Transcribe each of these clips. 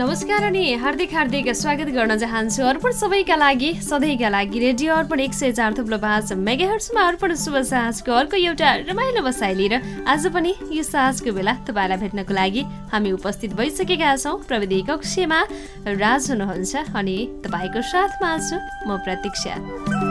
नमस्कार अनि हार्दिक हार्दिक स्वागत गर्न चाहन्छु अर्पण सबैका लागि सधैँका लागि रेडियो अर्पण एक सय चार थुप्रो पाँच मेगाहर्समा अर्पण शुभ साँझको अर्को एउटा रमाइलो बसाइ लिएर आज पनि यो साँझको बेला तपाईँलाई भेट्नको लागि हामी उपस्थित भइसकेका छौँ प्रविधि कक्षमा। राज हुनुहुन्छ अनि तपाईँको साथमा छु म प्रतीक्षा।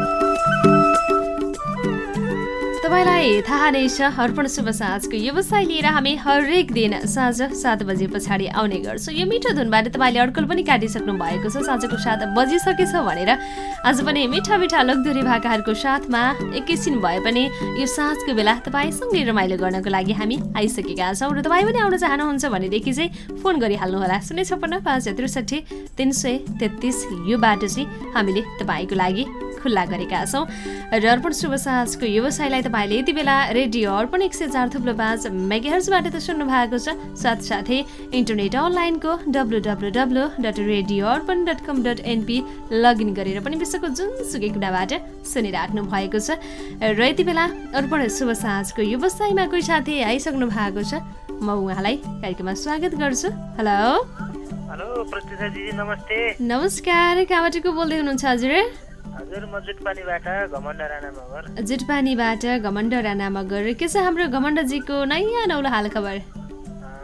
तपाईँलाई थाहा नै छ अर्पण शुभ साँझको व्यवसाय लिएर हामी हरेक दिन साँझ सात बजे पछाडि आउने गर्छौँ। यो मिठो धुनबाट तपाईँले अड्कल पनि काटिसक्नु भएको छ। साँझको सात बजिसकेछ भनेर आज पनि मिठा मिठा लोकधोरी भाकाहरूको साथमा एकैछिन भए पनि यो साँझको बेला तपाईँसँगै रमाइलो गर्नको लागि हामी आइसकेका छौँ र तपाईँ पनि आउन चाहनुहुन्छ भनेदेखि चाहिँ फोन गरिहाल्नुहोला। शून्य छप्पन्न पाँच त्रिसठी तिन सय तेत्तिस यो बाटो चाहिँ हामीले तपाईँको लागि खुल्ला गरेका छौँ। र अर्पण शुभ साहजको व्यवसायलाई तपाईँले यति बेला रेडियो अर्पण एक सय चार थुप्रो पाँच मेगाहर्सबाट त सुन्नु भएको छ। साथसाथै इन्टरनेट अनलाइनको W W W dot radio Arpan dot com dot NP login गरेर पनि विश्वको जुनसुकै कुराबाट सुनिराख्नु भएको छ। र यति बेला अर्पण शुभ साहजको व्यवसायमा कोही साथी आइसक्नु भएको छ। म उहाँलाई कार्यक्रममा स्वागत गर्छु। हेलो। हेलो नमस्ते। नमस्कार कहाँबाट को बोल्दै हुनुहुन्छ हजुर? जुटपानीबाट घमण्ड राणा मगर। के छ हाम्रो घमण्डजीको नयाँ नौलो हाल खबर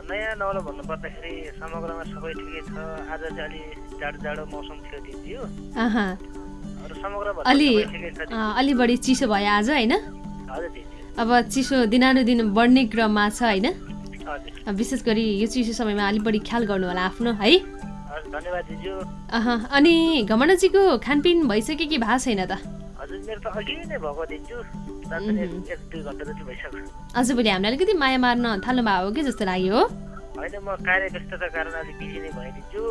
नयाँ नौलो भन्नुपर्दाखेरि समग्रमा सबै ठिकै छ। आज चाहिँ अलि जाडो जाडो मौसम थियो दिदी अलि अलि बढी चिसो भयो आज होइन? अब चिसो दिनानुदिन बढ्ने क्रममा छ होइन? विशेष गरी यो चिसो समयमा अलिक बढी ख्याल गर्नु होला आफ्नो है? धन्यवाद अनि घमण्डजीको खानपिन भइसक्यो कि भएको छैन त? हजुर मेरो त अघि नै भएको दिन्छु। आज भोलि हामीलाई अलिकति माया मार्न थाल्नु भएको हो कि जस्तो लाग्यो हो? होइन म कार्य व्यस्तता कारण अलिक बिजी नै भइदिन्छु।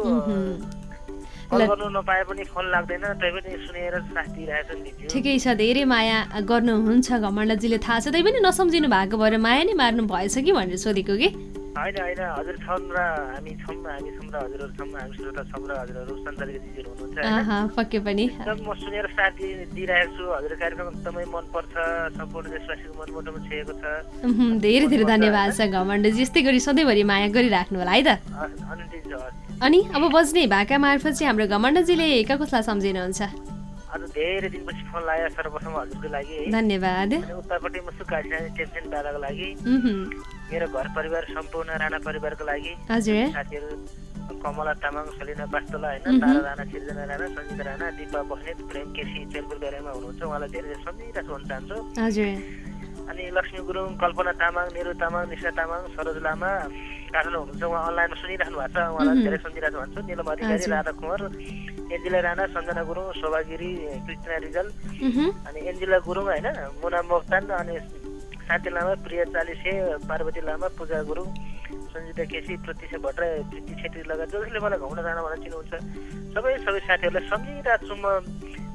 ठिकै छ धेरै माया गर्नुहुन्छ घमण्डजीले। थाहा छ तै पनि नसम्झिनु भएको भएर माया नै मार्नु भएछ कि भनेर सोधेको कि? होइन होइन हजुर छन् र हामी छौँ हामी छौँ र हजुरहरू छौँ हामी श्रोता छौँ र हजुरहरू सञ्चालित दिदीहरू हुनुहुन्छ पक्कै पनि म सुनेर साथ दिइरहेको छु हजुर कार्यक्रम एकदमै मनपर्छ सम्पूर्ण देशवासीको मनमुटुमा छेको छ धेरै धेरै धन्यवाद छ घमण्डजी यस्तै गरी सधैँभरि माया गरिराख्नु होला है त अनि अब बज्ने भाका मार्फत चाहिँ हाम्रो घमण्डजीले कसलाई सम्झिनुहुन्छ आज धेरै दिनपछि फोन लाग्यो सर्वप्रथम हजुरको लागि धन्यवाद उतापट्टि म सुकासी टेन्सन लागि मेरो घर परिवार सम्पूर्ण राणा परिवारको लागि। साथीहरू कमला तामाङ सलिना बास्तोला होइन तारा राणा सिर्जना राणा सञ्जिता राणा दिपा बस्नेत प्रेम केसी चेलपुर बेरेमा हुनुहुन्छ। उहाँलाई धेरै धेरै सम्झिरहेको भन्न चाहन्छु। अनि लक्ष्मी गुरुङ कल्पना तामाङ निरु तामाङ निशा तामाङ सरोज लामा काठमाडौँ हुनुहुन्छ। उहाँ अनलाइनमा सुनिराख्नु भएको छ। उहाँलाई धेरै सम्झिरहेको भन्छु। निलम अधिकारी राधा कुमार एन्जिला राणा सञ्जना गुरुङ शोभागिरी कृष्ण रिजल। अनि एन्जिला गुरुङ होइन मुना मोक्तान अनि शान्ति लामा प्रिया चालिसे पार्वती लामा पूजा गुरुङ सञ्जिता केसी प्रतीक्षा भट्टराई प्रीति छेत्री लगायत जसले मलाई घुम्न जान भनेर चिन्नुहुन्छ। सबै सबै साथीहरूलाई सम्झिरहेको छु म।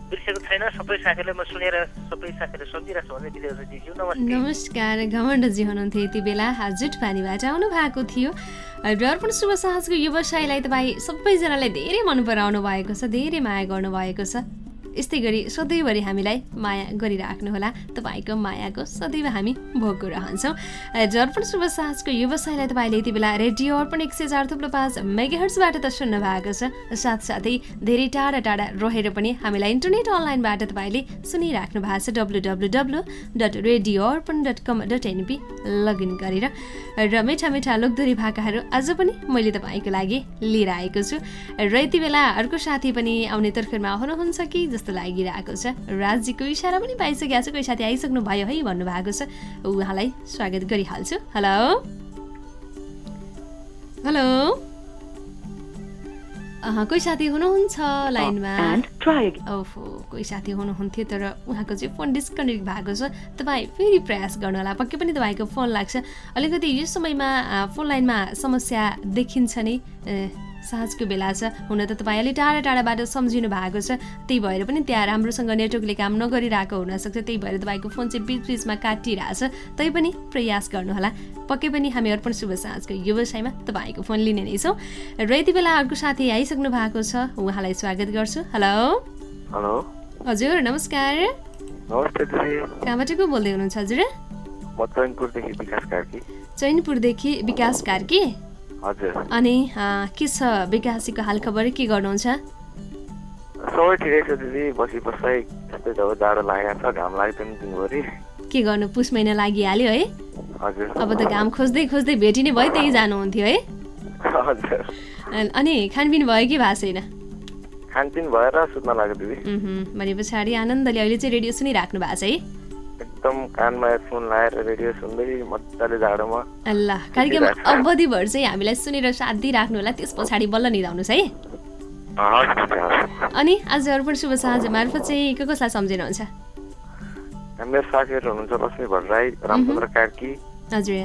बिर्सेको छैन सबै साथीहरूलाई म सुनेर सबै साथीहरूले सम्झिरहेको छु भन्ने दिदी नमस्ते। नमस्कार घमण्डजी हुनुहुन्थ्यो यति बेला। जुट पानीबाट आउनु भएको थियो। र अर्पण शुभ साहसको व्यवसायलाई तपाईँ सबैजनालाई धेरै मन पराउनु भएको छ धेरै माया गर्नुभएको छ। यस्तै गरी सधैँभरि हामीलाई माया गरिराख्नुहोला। तपाईँको मायाको सदैव हामी भोगको रहन्छौँ। अर्पण शुभ साहसको व्यवसायलाई तपाईँले यति बेला रेडियो अर्पण एक सय चार थुप्रो पाँच मेगाहर्सबाट त सुन्नु भएको छ। साथसाथै धेरै टाढा टाढा रहेर पनि हामीलाई इन्टरनेट अनलाइनबाट तपाईँले सुनिराख्नु भएको छ। W W W dot radio Arpan dot com dot NP login गरेर। र मिठा मिठा लोकधोरी भाकाहरू आज पनि मैले तपाईँको लागि लिएर आएको छु। र यति बेला अर्को साथी पनि आउने तर्खरमा हुनुहुन्छ कि जस्तो लागिरहेको छ। राजीको इसारा पनि पाइसकेको छ। कोही साथी आइसक्नु भयो है भन्नुभएको छ। उहाँलाई स्वागत गरिहाल्छु। हेलो। हेलो। कोही साथी हुनुहुन्छ लाइनमा? ओहो कोही साथी हुनुहुन्थ्यो तर उहाँको चाहिँ फोन डिस्कनेक्ट भएको छ। तपाईँ फेरि प्रयास गर्नु होला पक्कै पनि तपाईँको फोन लाग्छ। अलिकति यो समयमा फोन लाइनमा समस्या देखिन्छ नि। साँझको बेला छ। हुन त तपाईँ अलि टाढा टाढाबाट सम्झिनु भएको छ। त्यही भएर पनि त्यहाँ राम्रोसँग नेटवर्कले काम नगरिरहेको हुनसक्छ त्यही भएर तपाईँको फोन चाहिँ बिच बिचमा काटिरहेछ तै पनि प्रयास गर्नुहोला। पक्कै पनि हामी अर्पण शुभ साँझको व्यवसायमा तपाईँको फोन लिने नै छौँ। र यति बेला अर्को साथी आइसक्नु भएको छ। उहाँलाई स्वागत गर्छु। हेलो। हेलो। हजुर नमस्कार। कहाँबाट को बोल्दै हुनुहुन्छ हजुर? चैनपुरदेखि विकास कार्की? अनि के छ विकासीको हालखबर के गर्नुहुन्छ? सबै ठिकै छ दिदी। बसी बसाइ यस्तै जब जाडो लागेको छ घाम लाग्दैन दिनभरि। के गर्नु? पुस महिना लागिहाल्यो है। हजुर। अब त घाम खोज्दै खोज्दै भेटिने भयो त्यही जानुहुन्थ्यो है। हजुर। अनि खानपिन भयो कि भएको छैन खानपिन भएर सुत्न लाग्यो दिदी। भने पछाडि आनन्दले अहिले चाहिँ रेडियो सुनिराख्नु भएको छ है। एकदम कानमा फोन लगाएर रेडियो सुन्दै मजाले जाडोमा। ल कार्यक्रम अवधिभर चाहिँ हामीलाई सुनेर साथ दिइराख्नु होला त्यस पछाडि बल्ल निधाउनुहोस् है। अनि आज अर्पण शुभ साँझ मार्फत चाहिँ को कसलाई सम्झिनुहुन्छ? मेरो साथीहरू हुनुहुन्छ लक्ष्मी भट्टराई रामचन्द्र कार्की हजुर।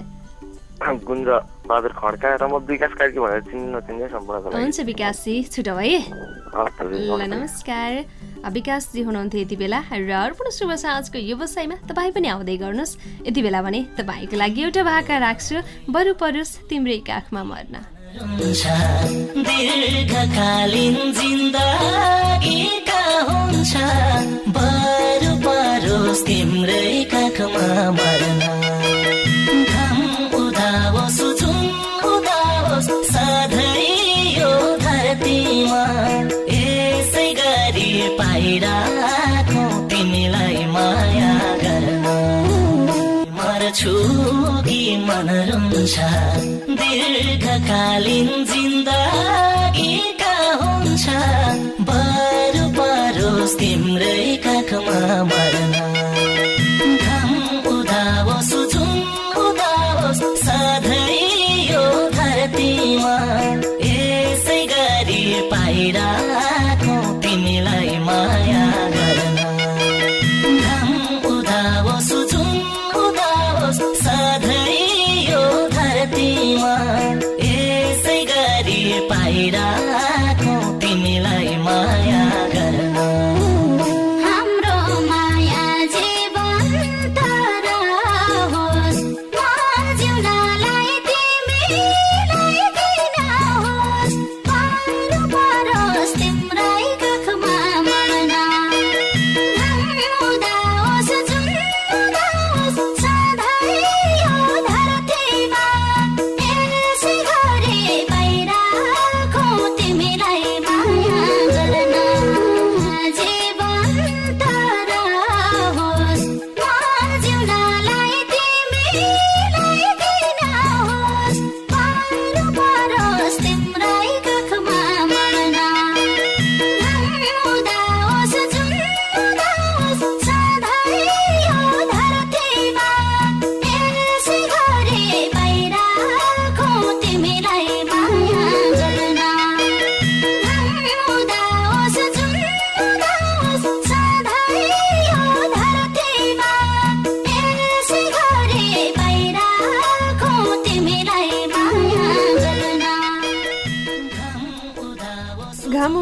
गुन्ज बहादुर खड्का र म विकास कार्की भनेर चिन्नु चिन्ने सम्पूर्ण हुन्छ विकासजी छुटो है ल नमस्कार। विकासजी हुनुहुन्थ्यो यति बेला र अर्पण शुभ साँझको व्यवसायमा तपाईँ पनि आउँदै गर्नुहोस्। यति बेला भने तपाईँको लागि एउटा भाका राख्छु। बरु परोस् तिम्रै काखमा मर्न। बरु परोस् तिम्रै काखमा मर्न। रुन्छ दीर्घकालीन जिन्दगीका हुन्छ। बरु परोस् तिम्रै काखमा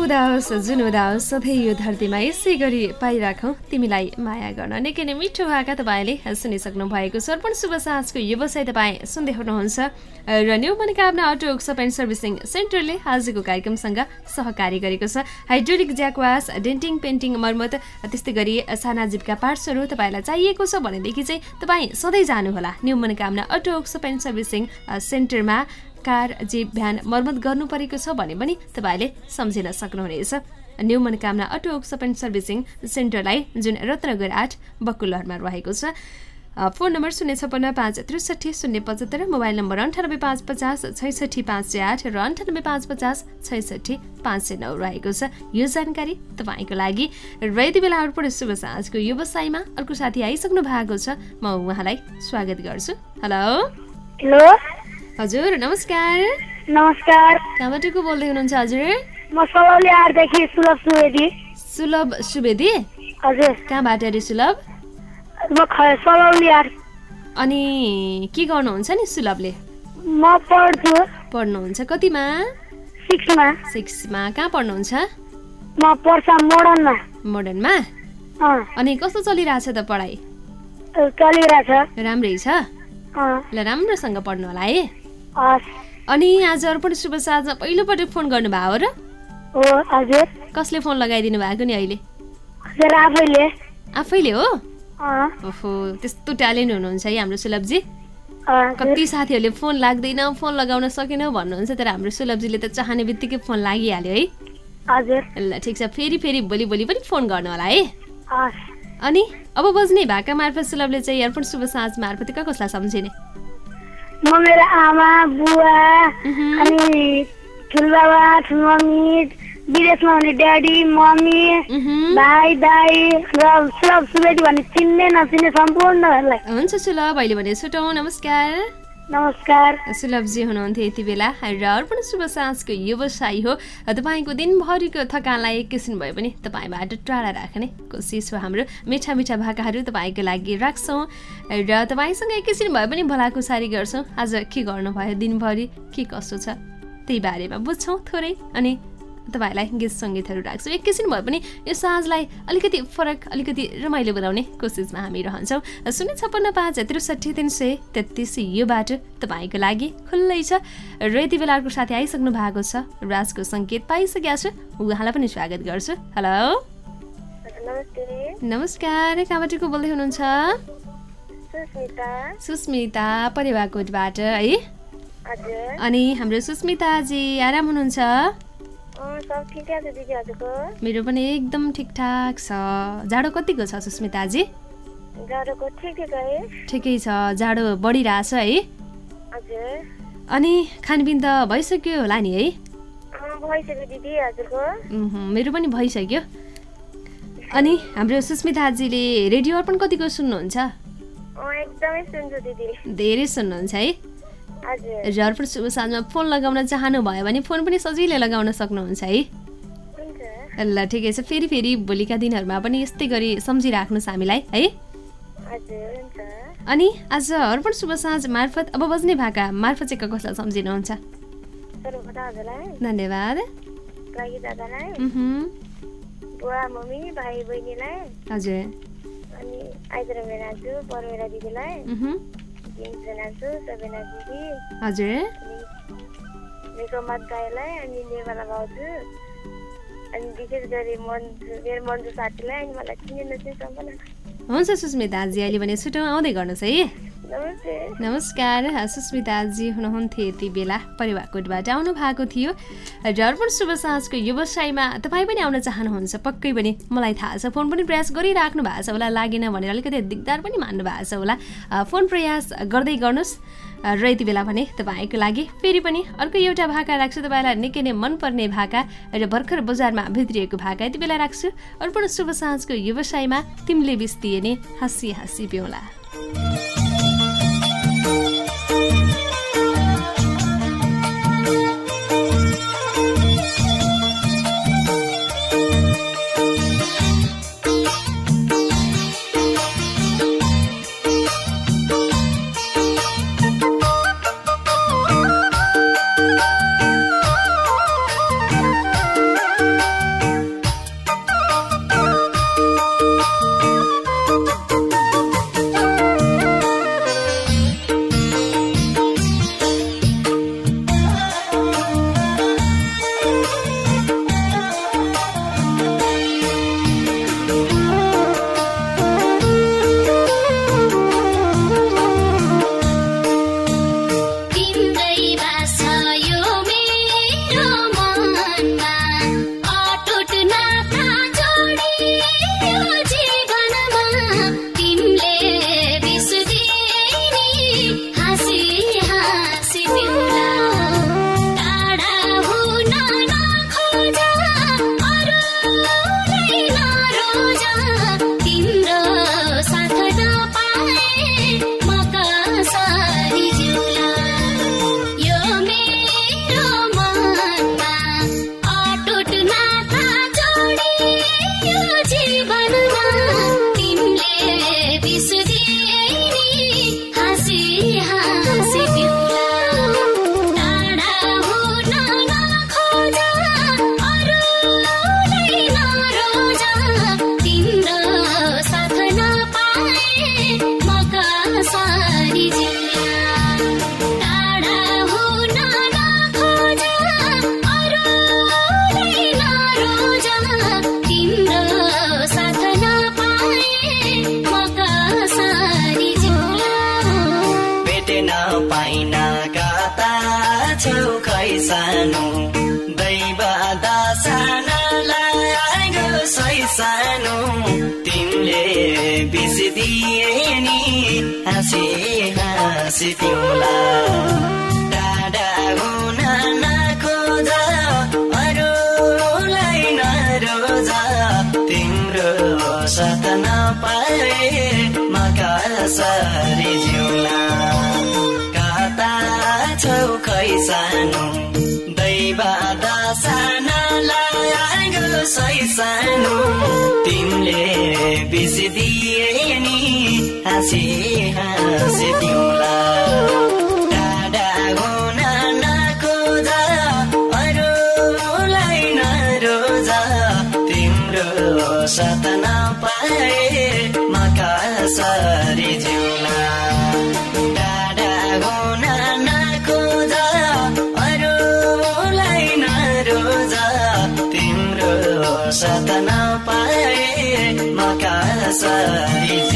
उदाओस् जुन उदाओस् सधैँ यो धरतीमा यसै गरी पाइराखौँ तिमीलाई माया गर्न। निकै नै मिठो भाका तपाईँले सुनिसक्नु भएको छ अर्पण शुभ साँझको व्यवसाय तपाईँ सुन्दै हुनुहुन्छ। र new Manokamana auto workshop and servicing सेन्टरले आजको कार्यक्रमसँग सहकारी गरेको छ। हाइड्रोलिक ज्याकवास डेन्टिङ पेन्टिङ मर्मत त्यस्तै गरी साना जीवका पार्ट्सहरू तपाईँलाई चाहिएको छ भनेदेखि चाहिँ तपाईँ सधैँ जानुहोला। New Manokamana auto workshop and servicing सेन्टरमा कार जीप भ्यान मर्मत गर्नु परेको छ भने पनि तपाईँले सम्झिन सक्नुहुनेछ। न्यू मनोकामना अटो सपेन्ट सर्भिसिङ सेन्टरलाई जुन रत्नगर आठ बकुलहरमा रहेको छ। फोन नम्बर शून्य छपन्न पाँच त्रिसठी शून्य पचहत्तर मोबाइल नम्बर अन्ठानब्बे पाँच पचास छैसठी पाँच सय आठ र अन्ठानब्बे पाँच पचास छैसठी पाँच सय नौ रहेको छ। यो जानकारी तपाईँको लागि। र यति बेला अर्पण शुभ साँझको व्यवसायमा अर्को साथी आइसक्नु भएको छ। म उहाँलाई स्वागत गर्छु। हेलो। हेलो। हजुर नमस्कार। नमस्कार। कहाँबाट को बोल्दै हुनुहुन्छ हजुर? म सलौलियारदेखि सुलभ सुवेदी। सुलभ सुवेदी? हजुर। कहाँबाट अरे सुलभ? म सलौलियार अनि के गर्नुहुन्छ नि सुलभले? म पढ्छु। पढ्नुहुन्छ कतिमा? सिक्समा। सिक्समा। कहाँ पढ्नुहुन्छ? म पर्सा मोडर्नमा मोडर्नमा अनि कस्तो चलिरहेछ त पढाइ? चलिरहेछ। राम्रै छ? ल राम्रोसँग पढ्नु होला है। अनि आज अर्पण शुभ साँझमा पहिलोपटक फोन गर्नुभयो हो र हजुर। कसले फोन लगाइदिनु भएको नि अहिले? आफैले। आफैले हो? ओहो त्यस्तो ट्यालेन्ट हुनुहुन्छ है हाम्रो सुलभजी। कति साथीहरूले फोन लाग्दैन फोन लगाउन सकेन भन्नुहुन्छ तर हाम्रो सुलभजीले त चाहने बित्तिकै फोन लागिहाल्यो है। हजुर। ल ठिक छ। फेरि फेरि भोलि भोलि पनि फोन गर्नु होला है। अनि अब बज्ने भाका मार्फत सुलभले चाहिँ अर्पण शुभ साँझ मार्फत कसलाई सम्झिने? म मेरो आमा बुवा अनि ठुलबाबा ठुलमम्मी विदेशमा हुने ड्याडी मम्मी भाइ दाई र सुलभ सुवेदी भन्ने चिन्ने नचिन्ने सम्पूर्णहरूलाई। हुन्छ सुलभ अहिले भने छुटौँ नमस्कार। नमस्कार। सुलभजी हुनुहुन्थ्यो यति बेला। र अर्पण शुभ साँझको व्यवसाय हो। तपाईँको दिनभरिको थकानलाई एकैछिन भए पनि तपाईँबाट टाढा राख्ने कोसिस हो हाम्रो। मिठा मिठा भाकाहरू तपाईँको लागि राख्छौँ। र तपाईँसँग एकैछिन भए पनि भलाकुसारी गर्छौँ। आज के गर्नुभयो दिनभरि? के कसो छ? त्यही बारेमा बुझ्छौँ थोरै। अनि तपाईँहरूलाई गीत सङ्गीतहरू राख्छु। एकैछिन भए पनि यो साँझलाई अलिकति फरक अलिकति रमाइलो बनाउने कोसिसमा हामी रहन्छौँ। शून्य छप्पन्न पाँच त्रिसठी तिन सय तेत्तिस यो बाटो तपाईँको लागि खुल्लै छ। र यति बेला अर्को साथी आइसक्नु भएको छ राजको सङ्केत पाइसकेको छु उहाँलाई पनि स्वागत गर्छु। हेलो। नमस्कार कहाँबाट को बोल्दै हुनुहुन्छ? सुस्मिता। परिवारकोटबाट है? अनि हाम्रो सुस्मिताजी आराम हुनुहुन्छ? मेरो पनि एकदम ठिकठाक छ। जाडो कतिको छ सुस्मिताजी ठिकै छ जाडो बढिरहेछ है। अनि खानपिन त भइसक्यो होला नि है? मेरो पनि भइसक्यो। अनि हाम्रो सुस्मिताजीले रेडियो अर्पण कतिको सुन्नुहुन्छ? धेरै सुन्नुहुन्छ है। झर्पण शुभ साँझमा फोन लगाउन चाहनु भयो भने फोन पनि सजिलै लगाउन सक्नुहुन्छ है। ल ठिकै छ। फेरि फेरि भोलिका दिनहरूमा पनि यस्तै गरी सम्झिराख्नुहोस् हामीलाई है। अनि आज अर्पण शुभ साँझ मार्फत अब बज्ने भाका मार्फत चाहिँ कसलाई सम्झिनुहुन्छ? धन्यवाद। हजुर। हजुर। मेघमत गाईलाई अनि नेवाला भाउजू अनि विशेष गरी मन्जु मेरो मन्जु साथीलाई अनि मलाई चिने नचिने सम्पूर्ण हुन्छ सुस्मिताजी अहिले भने छुट्याउ आउँदै गर्नुहोस् है। नमस्कार सुस्मिताजी हुनुहुन्थ्यो यति बेला। परिवारकोटबाट आउनु भएको थियो। र अर्पण शुभ साँझको व्यवसायमा तपाईँ पनि आउन चाहनुहुन्छ पक्कै पनि। मलाई थाहा छ फोन पनि प्रयास गरिराख्नु भएको छ होला लागेन भनेर अलिकति दिगदार पनि मान्नु भएको छ होला। फोन प्रयास गर्दै गर्नुहोस्। र यति बेला भने तपाईँको लागि फेरि पनि अर्को एउटा भाका राख्छु। तपाईँलाई निकै नै मनपर्ने भाका र भर्खर बजारमा भित्रिएको भाका। यति बेला राख्छु। अर्पण शुभ साँझको व्यवसायमा तिमीले बिस्तिए नि हाँसी हाँसी पिउला तिमीले बिर्सिदिए नि हाँसी हाँसी तिउला टाढा हुन नखोज अरूलाई नरोज। तिम्रो सत नपाए मका सरी जिउला। कता छौ खै सानो दैव दसनालाई सानो तिमीले बिर्सिदिए नि हाँसी हाँसी तिउला टाढा हुन नखोज अरूलाई नरोज। तिम्रो सत नपाए मका सरी जिउला। मका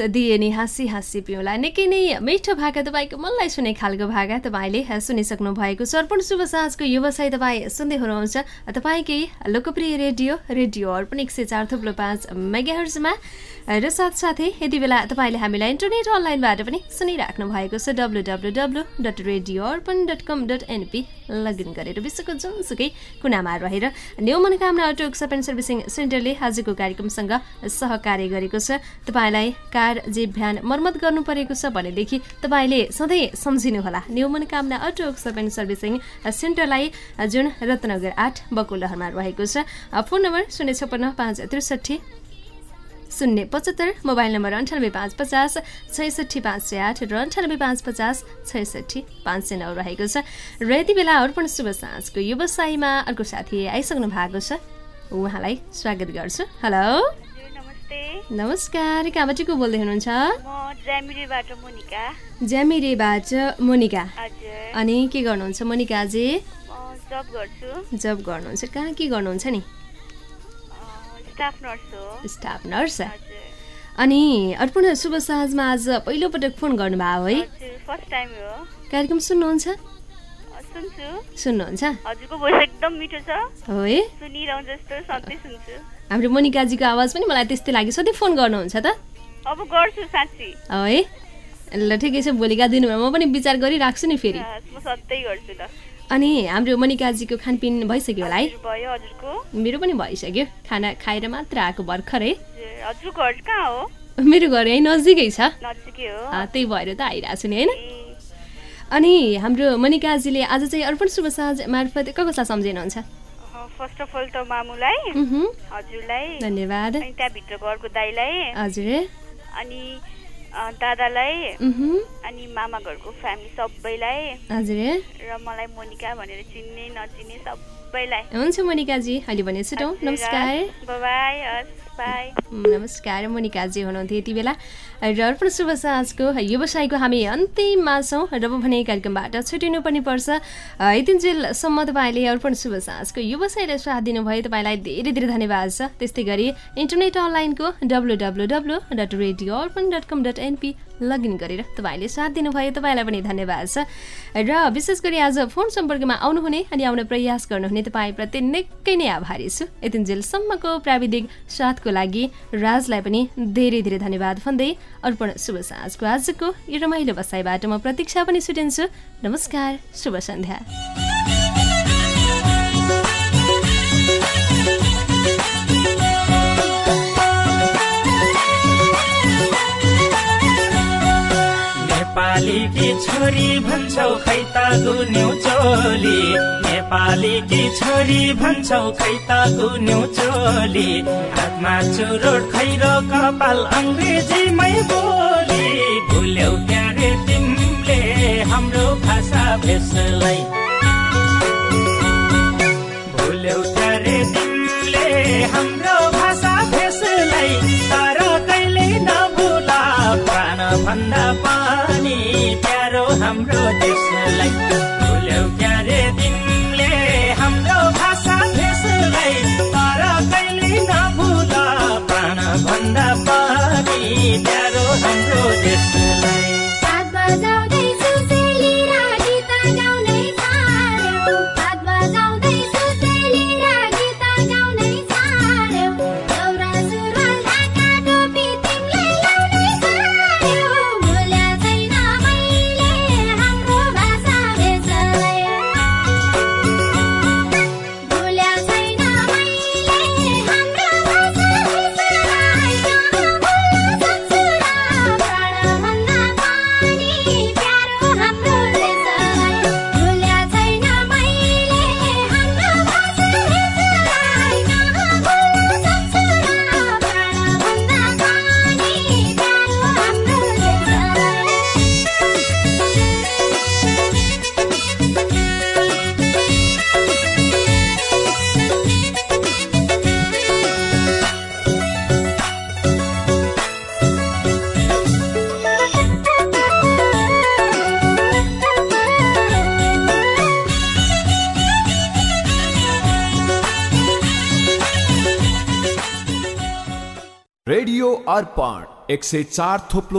दिए नि हाँसी हाँसी पिउला। निकै नै मिठो भाका तपाईँको मनलाई सुने खालको भाका तपाईँले सुनिसक्नु भएको छ। अर्पण शुभ साँझको व्यवसाय तपाईँ सुन्दै हुनुहुन्छ। तपाईँकै लोकप्रिय रेडियो रेडियो अर्पण एक सय चार थुप्रो पाँच मेगाहर्जमा। र साथसाथै यति बेला तपाईँले हामीलाई इन्टरनेट अनलाइनबाट पनि सुनिराख्नु भएको छ W W W dot radio Arpan dot com dot NP login गरेर विश्वको जुनसुकै कुनामा रहेर। New Manokamana auto एक्सप and servicing सेन्टरले आजको कार्यक्रमसँग सहकार्य गरेको छ। तपाईँलाई कार जे भ्यान मर्मत गर्नु परेको छ भनेदेखि तपाईँले सधैँ सम्झिनुहोला। New Manokamana auto एक्सप and servicing सेन्टरलाई जुन रत्नगर आठ बकुलहरमा रहेको छ। फोन नम्बर शून्य छप्पन्न पाँच त्रिसठी शून्य पचहत्तर मोबाइल नम्बर अन्ठानब्बे पाँच पचास छैसठी पाँच सय आठ र अन्ठानब्बे पाँच पचास छैसठी पाँच सय नौ रहेको छ। र यति बेला अर्पण शुभ साँझको व्यवसायमा अर्को साथी आइसक्नु भएको छ। उहाँलाई स्वागत गर्छु। हेलो। नमस्कार। कहाँबाट को बोल्दै हुनुहुन्छ? ज्यामिरेबाट मोनिका। अनि के गर्नुहुन्छ मोनिकाजी? जब गर्नुहुन्छ। कहाँ के गर्नुहुन्छ नि? स्टाफ नर्स अनि अर्पण शुभ साँझमा आज पहिलोपटक फोन गर्नुभयो है? फर्स्ट टाइम हो। कार्यक्रम सुन्नुहुन्छ? सुन्नुहुन्छ? हजुरको भोइस एकदम मिठो छ। हो है? सुनिरहँ जस्तो सधैँ सुन्छु। हाम्रो मोनिकाजीको आवाज पनि मलाई त्यस्तै लाग्यो। सधैँ फोन गर्नुहुन्छ त? अब गर्छु साँच्ची। है? ल ठिकै छ भोलिका दिनमा म पनि विचार गरिराख्छु नि फेरि। अनि हाम्रो मनिकाजीको खानपिन भइसक्यो होला है? मेरो पनि भइसक्यो। खाना खाएर मात्र आएको भर्खरै। हो? मेरो घर यहीँ नजिकै छ। त्यही भएर त आइरहेको छु नि होइन? अनि हाम्रो मनिकाजीले आज चाहिँ अर्पण शुभ साँझ मार्फत क कसलाई सम्झिनुहुन्छ? फर्स्ट अफ अल त मामुलाई हजुरलाई धन्यवाद। अनि त्यहाँभित्र घरको दाईलाई। हजुर। अनि दादालाई अनि मामा घरको फ्यामिली सबैलाई हजुर। र मलाई मोनिका भनेर चिन्ने नचिन्ने सबैलाई। हुन्छ मनिकाजी अहिले भने छुटौँ। नमस्कार। बाई हस् नमस्कार मोनिकाजी हुनुहुन्थ्यो यति बेला। र अर्पण शुभ साँझको व्यवसायको हामी अन्तिममा छौँ र भने कार्यक्रमबाट छुटिनु पनि पर्छ। यतिन्जेलसम्म तपाईँले अर्पण शुभ साँझको व्यवसायलाई साथ दिनुभयो। तपाईँलाई धेरै धेरै धन्यवाद छ। त्यस्तै गरी इन्टरनेट अनलाइनको W W W dot radio Arpan dot com dot NP login गरेर तपाईँले साथ दिनुभयो। तपाईँलाई पनि धन्यवाद छ र विशेष गरी आज फोन सम्पर्कमा आउनुहुने अनि आउन प्रयास गर्नुहुने तपाईँप्रति निकै नै आभारी छु। यतिन्जेलसम्मको प्राविधिक साथको लागि राजलाई पनि धेरै धेरै धन्यवाद भन्दै अर्पण शुभ साँझको आजको यो रमाइलो बसाइबाट म प्रतीक्षा पनि छुटिन्छु। नमस्कार शुभ सन्ध्या। नेपाल कि छोरी भन्छौ खै त गुन्यौ चोली। नेपाली कि छोरी भन्छौ खै त गुन्यौ चोली। हातमा चुरोट खैरो कपाल अङ्ग्रेजीमै बोली। भुल्यौ क्यारे तिमीले हाम्रो भाषा भेषलाई। भुल्यौ क्यारे तिमीले हाम्रो भाषा भेषलाई। तर कहिले नभुला प्राण भन्दा प्यारो हाम्रो देशलाई भुल्यौ क्यारे तिमीले हाम्रो एक से चार थोप्लो